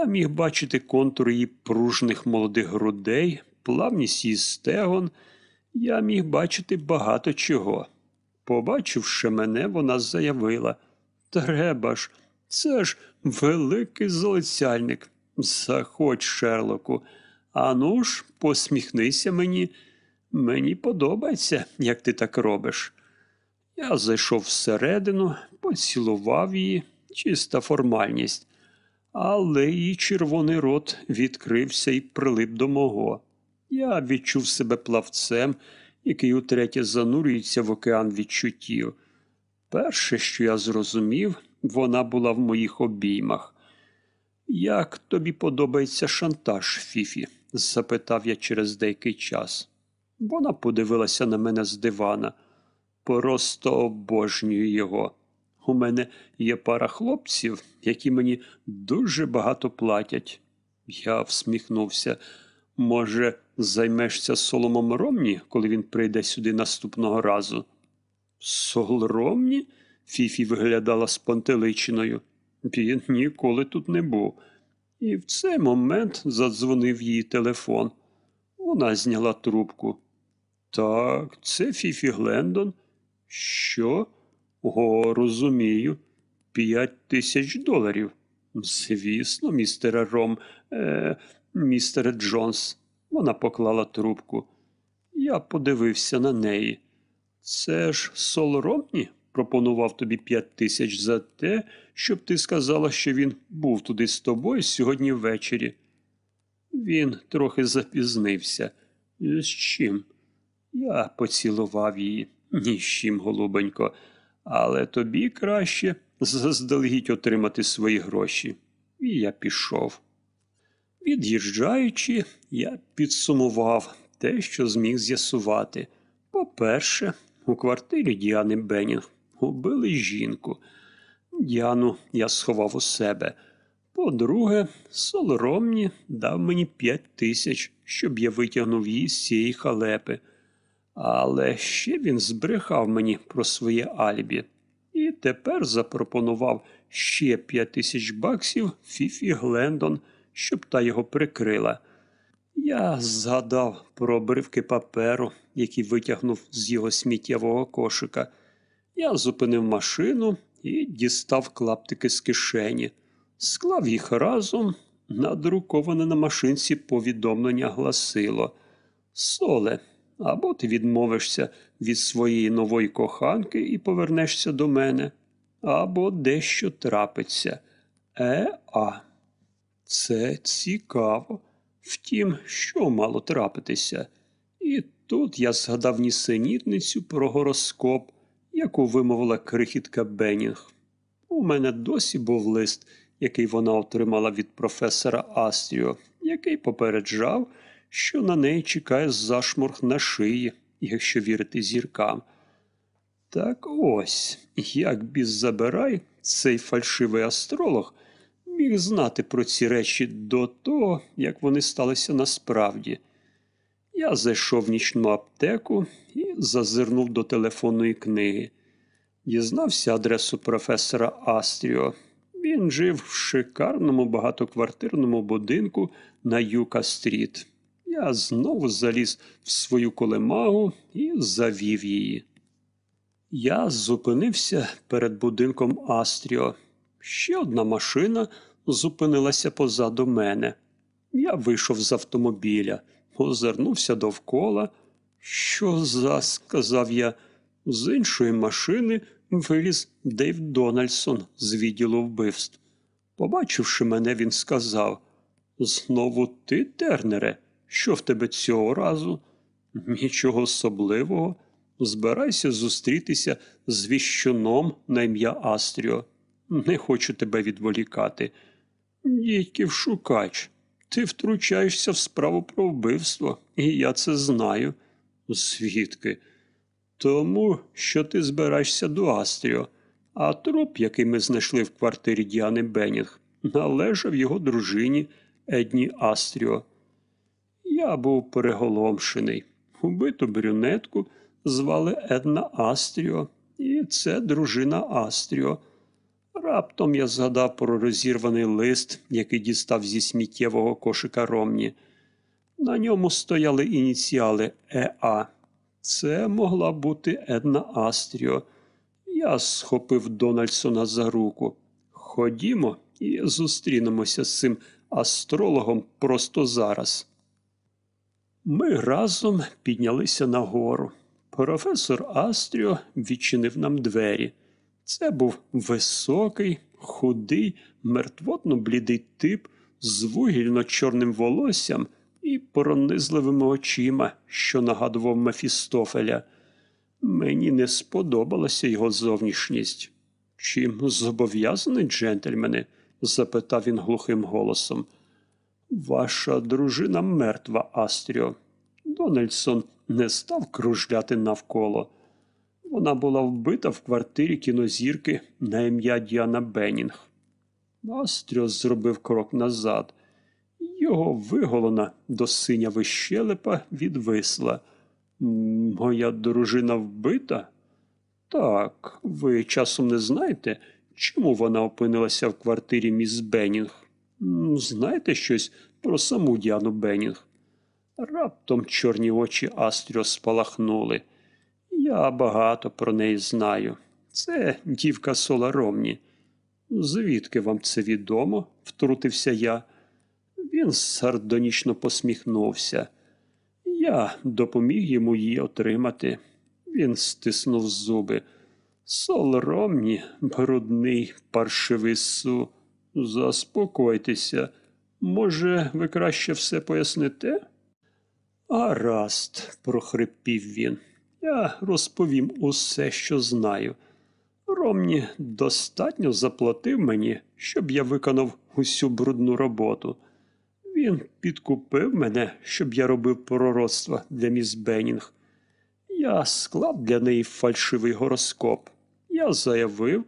Я міг бачити контур її пружних молодих грудей, плавність її стегон. Я міг бачити багато чого. Побачивши мене, вона заявила Треба ж, це ж великий залицяльник. Заходь, Шерлоку. Ану ж, посміхнися мені. Мені подобається, як ти так робиш. Я зайшов всередину, поцілував її, чиста формальність, але її червоний рот відкрився і прилип до мого. Я відчув себе плавцем, який утретє занурюється в океан відчуттів. Перше, що я зрозумів, вона була в моїх обіймах. Як тобі подобається шантаж, Фіфі? запитав я через деякий час. Вона подивилася на мене з дивана. Просто обожнюю його. У мене є пара хлопців, які мені дуже багато платять. Я всміхнувся. Може, займешся Соломом Ромні, коли він прийде сюди наступного разу? Сол Ромні? Фіфі виглядала спантеличеною. Він ніколи тут не був. І в цей момент задзвонив її телефон. Вона зняла трубку. Так, це Фіфі Глендон. Що? О, розумію. П'ять тисяч доларів. Звісно, містере Ром, е, містере Джонс. Вона поклала трубку. Я подивився на неї. Це ж Сол Ромні пропонував тобі п'ять тисяч за те, щоб ти сказала, що він був туди з тобою сьогодні ввечері. Він трохи запізнився. З чим? Я поцілував її. Ні з чим, голубенько, але тобі краще заздалегідь отримати свої гроші. І я пішов. Від'їжджаючи, я підсумував те, що зміг з'ясувати. По-перше, у квартирі Діани Беннінг убили жінку. Діану я сховав у себе. По-друге, Солоромні дав мені п'ять тисяч, щоб я витягнув її з цієї халепи. Але ще він збрехав мені про своє алібі і тепер запропонував ще п'ять тисяч баксів Фіфі Глендон, щоб та його прикрила. Я згадав про обривки паперу, які витягнув з його сміттєвого кошика. Я зупинив машину і дістав клаптики з кишені, склав їх разом. Надруковане на машинці повідомлення гласило Соле, або ти відмовишся від своєї нової коханки і повернешся до мене, або дещо трапиться. Е, а. Це цікаво. Втім, що мало трапитися. І тут я згадав нісенітницю про гороскоп, яку вимовила крихітка Беннінг. У мене досі був лист, який вона отримала від професора Астріо, який попереджав, що на неї чекає зашморг на шиї, якщо вірити зіркам. Так ось, як біз забирай, цей фальшивий астролог міг знати про ці речі до того, як вони сталися насправді. Я зайшов в нічну аптеку і зазирнув до телефонної книги. Дізнався адресу професора Астріо. Він жив в шикарному багатоквартирному будинку на Юка-стріт. Я знову заліз в свою колемагу і завів її. Я зупинився перед будинком Астріо. Ще одна машина зупинилася позаду мене. Я вийшов з автомобіля, озирнувся довкола. Що за, сказав я, з іншої машини виліз Дейв Дональдсон з відділу вбивств. Побачивши мене, він сказав Знову ти, Тернере, що в тебе цього разу? Нічого особливого. Збирайся зустрітися з віщуном на ім'я Астріо. Не хочу тебе відволікати. Дідьків шукач, ти втручаєшся в справу про вбивство, і я це знаю. Звідки? Тому, що ти збираєшся до Астріо, а труп, який ми знайшли в квартирі Діани Беннінг, належав його дружині Едні Астріо. Я був переголомшений. Убиту брюнетку звали Една Астріо, і це дружина Астріо. Раптом я згадав про розірваний лист, який дістав зі сміттєвого кошика Ромні. На ньому стояли ініціали ЕА. Це могла бути Една Астріо. Я схопив Дональдсона за руку. Ходімо і зустрінемося з цим астрологом просто зараз. Ми разом піднялися нагору. Професор Астріо відчинив нам двері. Це був високий, худий, мертвотно блідий тип з вугільно-чорним волоссям і пронизливими очима, що нагадував Мефістофеля. Мені не сподобалася його зовнішність. Чим зобов'язаний, джентльмени? запитав він глухим голосом. Ваша дружина мертва, Астріо. Дональдсон не став кружляти навколо. Вона була вбита в квартирі кінозірки на ім'я Діана Беннінг. Астріо зробив крок назад. Його виголона до синяви щелепа відвисла. Моя дружина вбита? Так, ви часом не знаєте, чому вона опинилася в квартирі міс Беннінг? Знаєте щось про саму Діану Беннінг? Раптом чорні очі Астріо спалахнули. Я багато про неї знаю. Це дівка Сола Ромні. Звідки вам це відомо? втрутився я. Він сардонічно посміхнувся. Я допоміг йому її отримати. Він стиснув зуби. Сол Ромні, брудний, паршивий су. Заспокойтеся. Може, ви краще все поясните? Гаразд, прохрипів він. Я розповім усе, що знаю. Ромні достатньо заплатив мені, щоб я виконав усю брудну роботу. Він підкупив мене, щоб я робив пророцтва для міс Беннінг. Я склав для неї фальшивий гороскоп. Я заявив,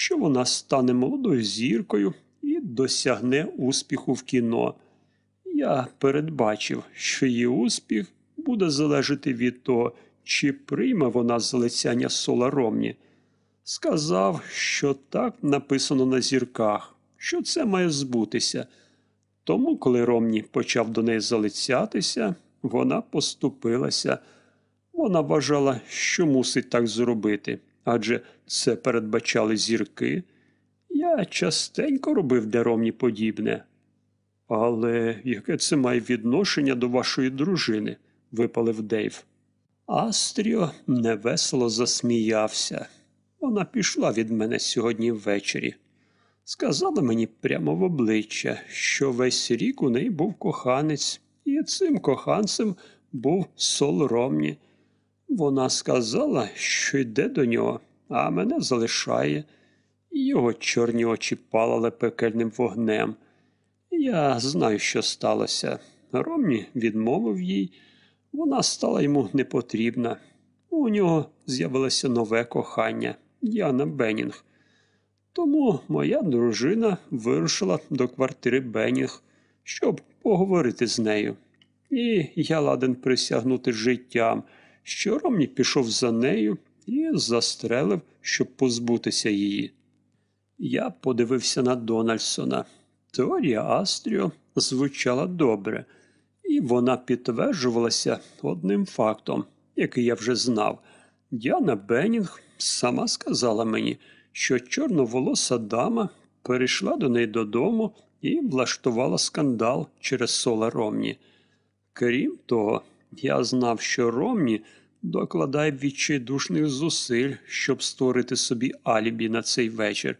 що вона стане молодою зіркою і досягне успіху в кіно. Я передбачив, що її успіх буде залежати від того, чи прийме вона залицяння сола Ромні. Сказав, що так написано на зірках, що це має збутися. Тому, коли Ромні почав до неї залицятися, вона поступилася. Вона вважала, що мусить так зробити, адже це передбачали зірки. Я частенько робив для Ромні подібне. Але яке це має відношення до вашої дружини? випалив Дейв. Астріо невесело засміявся. Вона пішла від мене сьогодні ввечері. Сказала мені прямо в обличчя, що весь рік у неї був коханець, і цим коханцем був Сол Ромні. Вона сказала, що йде до нього, а мене залишає. Його чорні очі палали пекельним вогнем. Я знаю, що сталося. Ромні відмовив їй. Вона стала йому непотрібна. У нього з'явилося нове кохання Діана Беннінг. Тому моя дружина вирушила до квартири Беннінг, щоб поговорити з нею. І я ладен присягнути життям, що Ромні пішов за нею і застрелив, щоб позбутися її. Я подивився на Дональдсона. Теорія Астріо звучала добре, і вона підтверджувалася одним фактом, який я вже знав. Діана Беннінг сама сказала мені, що чорноволоса дама перейшла до неї додому і влаштувала скандал через сола Ромні. Крім того, я знав, що Ромні докладає відчайдушних зусиль, щоб створити собі алібі на цей вечір,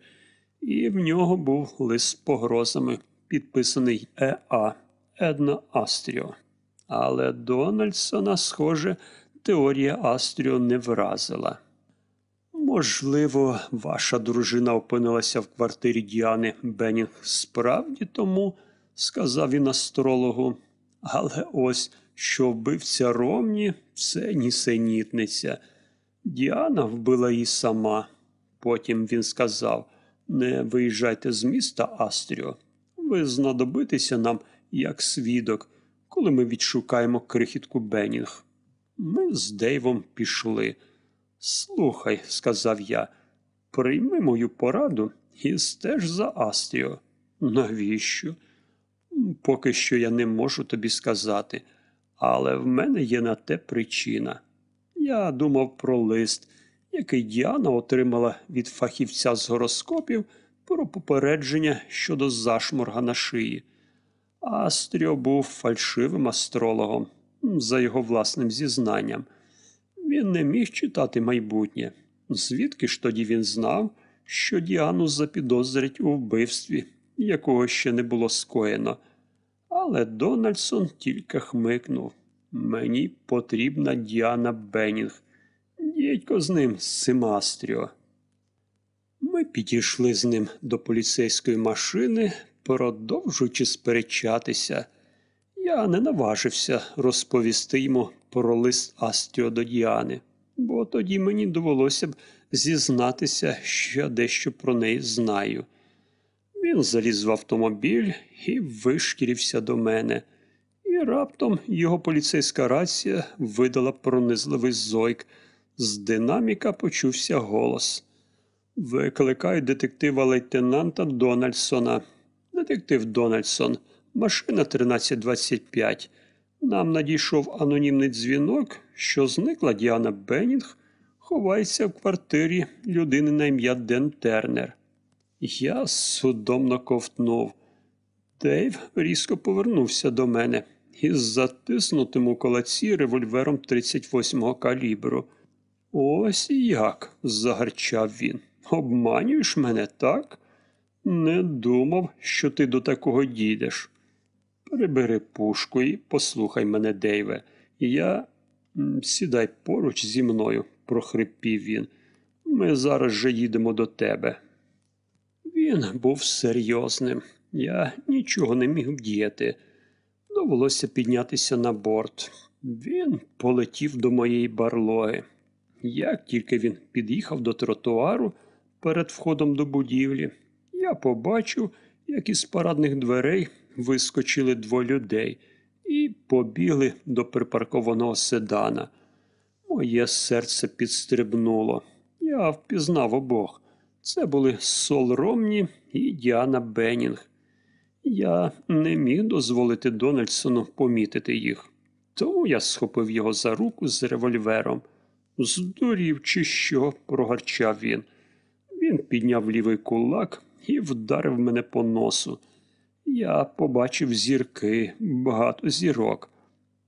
і в нього був лист з погрозами, підписаний Е.А. Една Астріо. Але Дональдсона, схоже, теорія Астріо не вразила. Можливо, ваша дружина опинилася в квартирі Діани Беннінг справді тому, сказав він астрологу. Але ось що вбивця Ромні це нісенітниця. Діана вбила її сама. Потім він сказав не виїжджайте з міста Астріо. Ви знадобитеся нам як свідок, коли ми відшукаємо крихітку Беннінг. Ми з Дейвом пішли. Слухай, сказав я, прийми мою пораду і стеж за Астріо. Навіщо? Поки що я не можу тобі сказати, але в мене є на те причина. Я думав про лист, який Діана отримала від фахівця з гороскопів про попередження щодо зашморга на шиї. Астріо був фальшивим астрологом, за його власним зізнанням. Він не міг читати майбутнє. Звідки ж тоді він знав, що Діану запідозрять у вбивстві, якого ще не було скоєно. Але Дональдсон тільки хмикнув. Мені потрібна Діана Беннінг. Дідько з ним з цим Астріо. Ми підійшли з ним до поліцейської машини, продовжуючи сперечатися. Я не наважився розповісти йому про лист Астріо до Діани, бо тоді мені довелося б зізнатися, що я дещо про неї знаю. Він заліз в автомобіль і вишкірився до мене, і раптом його поліцейська рація видала пронизливий зойк. З динаміка почувся голос. Викликаю детектива лейтенанта Дональдсона. Детектив Дональдсон, машина 1325. Нам надійшов анонімний дзвінок, що зникла Діана Беннінг, ховається в квартирі людини на ім'я Ден Тернер. Я судомно ковтнув. Дейв різко повернувся до мене із затиснутим у колаці револьвером 38-го калібру. Ось як, загарчав він. Обманюєш мене, так? Не думав, що ти до такого дійдеш. Прибери пушку і послухай мене, Дейве. Я сідай поруч зі мною, прохрипів він. Ми зараз же їдемо до тебе. Він був серйозним. Я нічого не міг вдіяти. Довелося піднятися на борт. Він полетів до моєї барлоги. Як тільки він під'їхав до тротуару перед входом до будівлі, я побачив, як із парадних дверей вискочили двоє людей і побігли до припаркованого седана. Моє серце підстрибнуло. Я впізнав обох. Це були Сол Ромні і Діана Беннінг. Я не міг дозволити Дональдсону помітити їх, тому я схопив його за руку з револьвером. Здурів, чи що, прогарчав він. Він підняв лівий кулак і вдарив мене по носу. Я побачив зірки, багато зірок.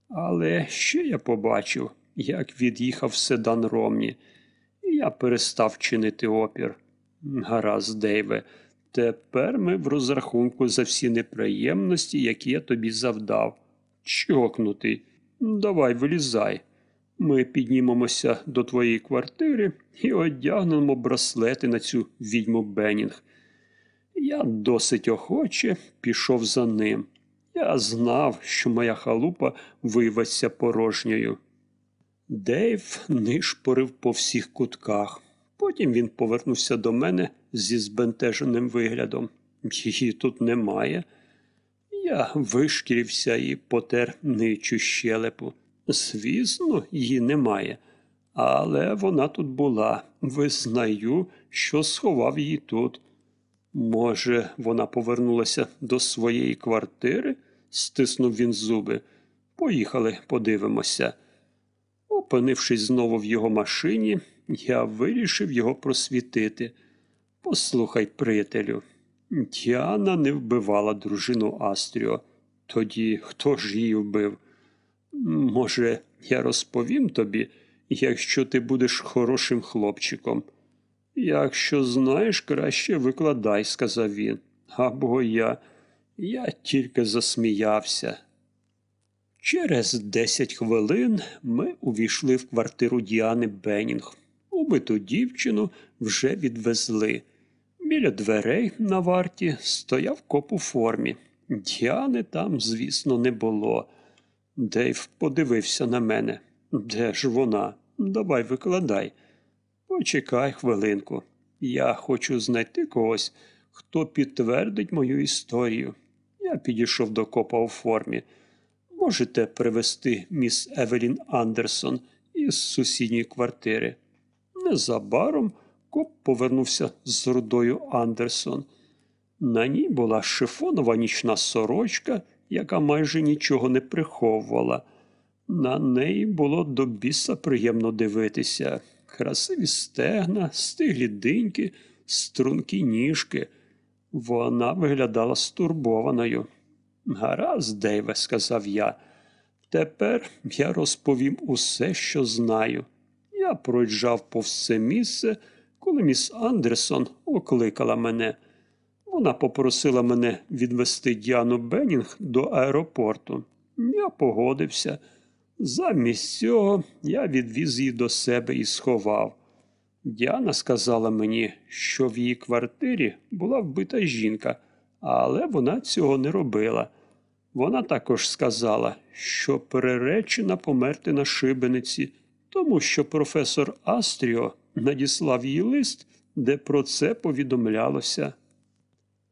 Але ще я побачив, як від'їхав седан Ромні, і я перестав чинити опір. Гаразд, Дейве, тепер ми в розрахунку за всі неприємності, які я тобі завдав. Чокнутий, давай вилізай. Ми піднімемося до твоєї квартири і одягнемо браслети на цю відьму Беннінг. Я досить охоче пішов за ним. Я знав, що моя халупа виявиться порожньою. Дейв нишпорив по всіх кутках. Потім він повернувся до мене зі збентеженим виглядом. Її тут немає. Я вишкірився і потер ничу щелепу. Звісно, її немає, але вона тут була. Визнаю, що сховав її тут. Може, вона повернулася до своєї квартири? стиснув він зуби. Поїхали, подивимося. Опинившись знову в його машині, я вирішив його просвітити. Послухай, приятелю, Діана не вбивала дружину Астріо. Тоді хто ж її вбив? Може, я розповім тобі, якщо ти будеш хорошим хлопчиком. Якщо знаєш, краще викладай, сказав він. Або я. Я тільки засміявся. Через десять хвилин ми увійшли в квартиру Діани Беннінг. Убиту дівчину вже відвезли. Біля дверей на варті стояв коп у формі. Діани там, звісно, не було. Дейв подивився на мене. Де ж вона? Давай викладай. Почекай хвилинку. Я хочу знайти когось, хто підтвердить мою історію. Я підійшов до копа у формі. Можете привезти міс Евелін Андерсон із сусідньої квартири. Незабаром коп повернувся з рудою Андерсон. На ній була шифонова нічна сорочка, яка майже нічого не приховувала. На неї було до біса приємно дивитися. Красиві стегна, стиглі диньки, стрункі ніжки. Вона виглядала стурбованою. Гаразд, Дейве, сказав я. Тепер я розповім усе, що знаю. Я проїжджав повз це місце, коли міс Андерсон окликала мене. Вона попросила мене відвести Діану Беннінг до аеропорту. Я погодився. Замість цього я відвіз її до себе і сховав. Діана сказала мені, що в її квартирі була вбита жінка, але вона цього не робила. Вона також сказала, що переречена померти на шибениці, тому що професор Астріо надіслав їй лист, де про це повідомлялося.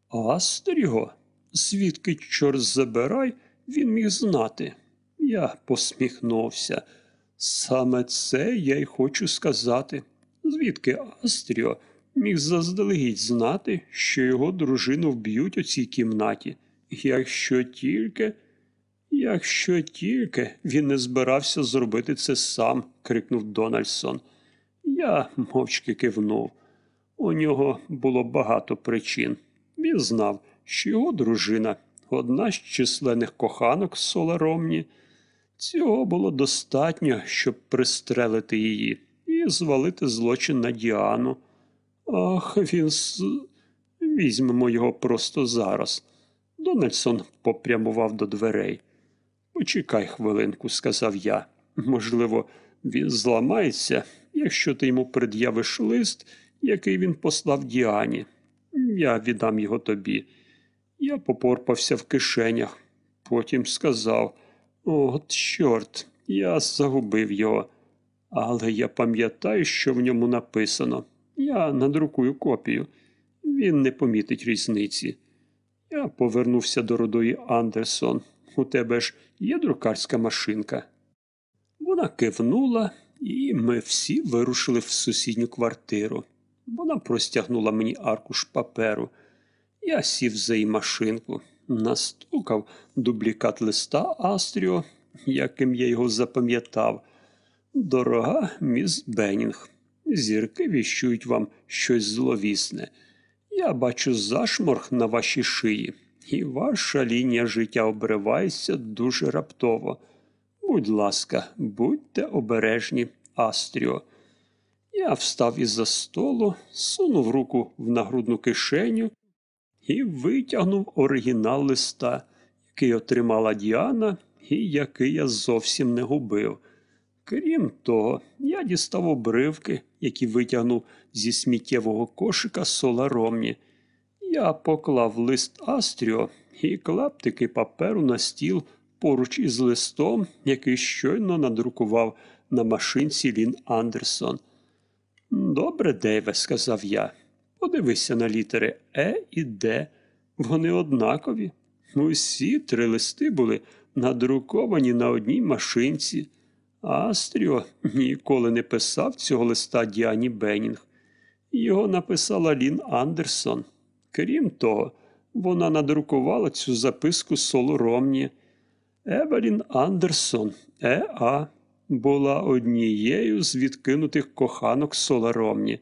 Астріо? Звідки, чорт забирай, він міг знати. Я посміхнувся. Саме це я й хочу сказати. Звідки Астріо міг заздалегідь знати, що його дружину вб'ють у цій кімнаті, якщо тільки. Якщо тільки він не збирався зробити це сам, крикнув Дональдсон. Я мовчки кивнув. У нього було багато причин. Він знав, що його дружина одна з численних коханок Соларомні. Цього було достатньо, щоб пристрелити її і звалити злочин на Діану. Ах, він з... візьмемо його просто зараз. Дональдсон попрямував до дверей. Почекай хвилинку, сказав я. Можливо, він зламається, якщо ти йому пред'явиш лист, який він послав Діані. Я віддам його тобі. Я попорпався в кишенях. Потім сказав От, чорт, я загубив його. Але я пам'ятаю, що в ньому написано. Я надрукую копію. Він не помітить різниці. Я повернувся до рудої Андерсон. У тебе ж є друкарська машинка? Вона кивнула, і ми всі вирушили в сусідню квартиру. Вона простягнула мені аркуш паперу. Я сів за її машинку, настукав дублікат листа Астріо, яким я його запам'ятав. Дорога міс Беннінг, зірки віщують вам щось зловісне. Я бачу зашморг на вашій шиї, і ваша лінія життя обривається дуже раптово. Будь ласка, будьте обережні, Астріо. Я встав із-за столу, сунув руку в нагрудну кишеню і витягнув оригінал листа, який отримала Діана і який я зовсім не губив. Крім того, я дістав обривки, які витягнув зі сміттєвого кошика соларомні. Я поклав лист Астріо і клаптики паперу на стіл поруч із листом, який щойно надрукував на машинці Лін Андерсон. Добре, Дейве, сказав я. Подивися на літери Е і Д. Вони однакові. Усі три листи були надруковані на одній машинці. Астріо ніколи не писав цього листа Діані Беннінг. Його написала Лін Андерсон. Крім того, вона надрукувала цю записку Соло Ромні. Евелін Андерсон, Е.А. була однією з відкинутих коханок Сола Ромні.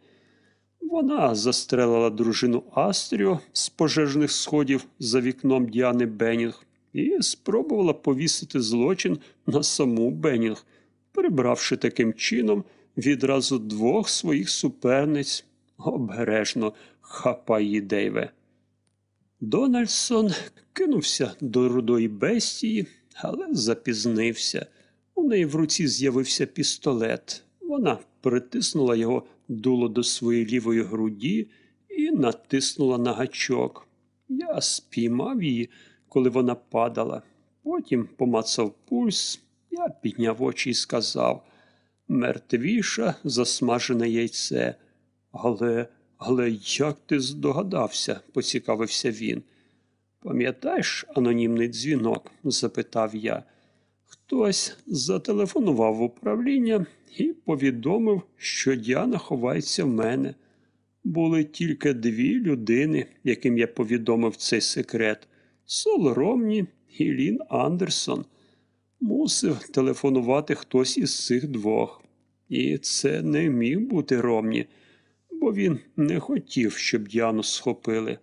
Вона застрелила дружину Астріо з пожежних сходів за вікном Діани Беннінг і спробувала повісити злочин на саму Беннінг, прибравши таким чином відразу двох своїх суперниць. Обережно хапай її, Дейве. Дональдсон кинувся до рудої бестії, але запізнився. У неї в руці з'явився пістолет. Вона притиснула його дуло до своєї лівої груді і натиснула на гачок. Я спіймав її, коли вона падала. Потім помацав пульс, я підняв очі і сказав мертвіша засмажене яйце. Але, але як ти здогадався? поцікавився він. Пам'ятаєш анонімний дзвінок? запитав я. Хтось зателефонував в управління і повідомив, що Діана ховається в мене. Були тільки дві людини, яким я повідомив цей секрет Сол Ромні і Лін Андерсон. Мусив телефонувати хтось із цих двох. І це не міг бути Ромні, бо він не хотів, щоб Діану схопили.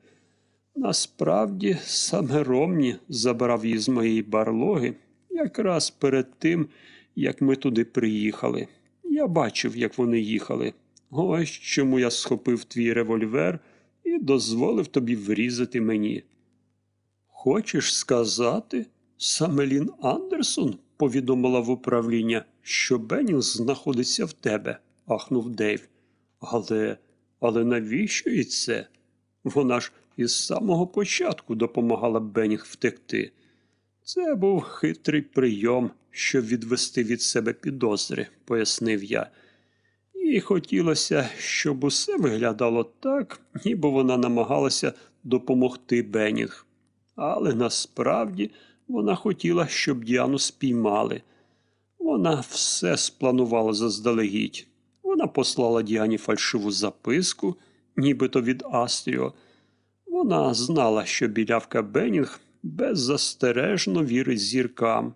Насправді, саме Ромні забрав її з моєї барлоги якраз перед тим, як ми туди приїхали. Я бачив, як вони їхали. Ось чому я схопив твій револьвер і дозволив тобі врізати мені. Хочеш сказати, саме Лін Андерсон повідомила в управління, що Беннінгс знаходиться в тебе, ахнув Дейв. Але, але навіщо і це? Вона ж із самого початку допомагала Беннінг втекти. Це був хитрий прийом, щоб відвести від себе підозри, пояснив я. Їй хотілося, щоб усе виглядало так, ніби вона намагалася допомогти Беннінг. Але насправді вона хотіла, щоб Діану спіймали. Вона все спланувала заздалегідь. Вона послала Діані фальшиву записку, нібито від Астріо. Вона знала, що білявка Беннінг беззастережно вірить зіркам,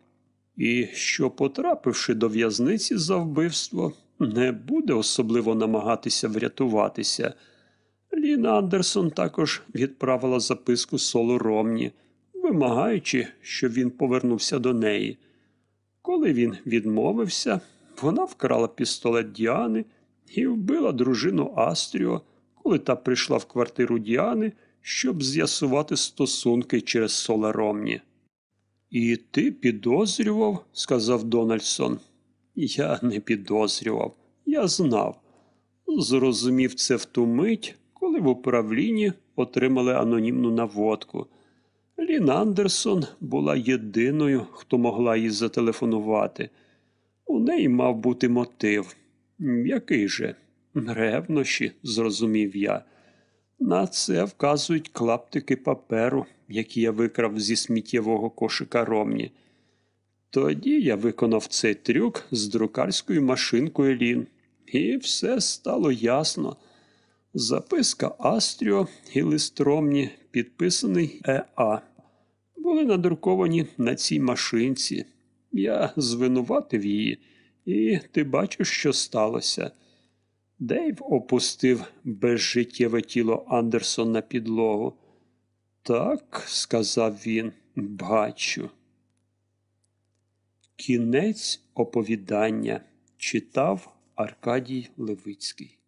і що, потрапивши до в'язниці за вбивство, не буде особливо намагатися врятуватися. Ліна Андерсон також відправила записку Солу Ромні, вимагаючи, щоб він повернувся до неї. Коли він відмовився, вона вкрала пістолет Діани і вбила дружину Астріо, коли та прийшла в квартиру Діани, щоб з'ясувати стосунки через Сола Ромні. І ти підозрював, сказав Дональдсон. Я не підозрював, я знав. Зрозумів це в ту мить, коли в управлінні отримали анонімну наводку. Лін Андерсон була єдиною, хто могла їй зателефонувати. У неї мав бути мотив. Який же? Ревнощі, зрозумів я. На це вказують клаптики паперу, які я викрав зі сміттєвого кошика Ромні. Тоді я виконав цей трюк з друкарською машинкою Лін, і все стало ясно. Записка Астріо і лист Ромні, підписаний ЕА, були надруковані на цій машинці. Я звинуватив її, і ти бачиш, що сталося. Дейв опустив безжиттєве тіло Андерсон на підлогу. Так, сказав він, бачу. Кінець оповідання читав Аркадій Левицький.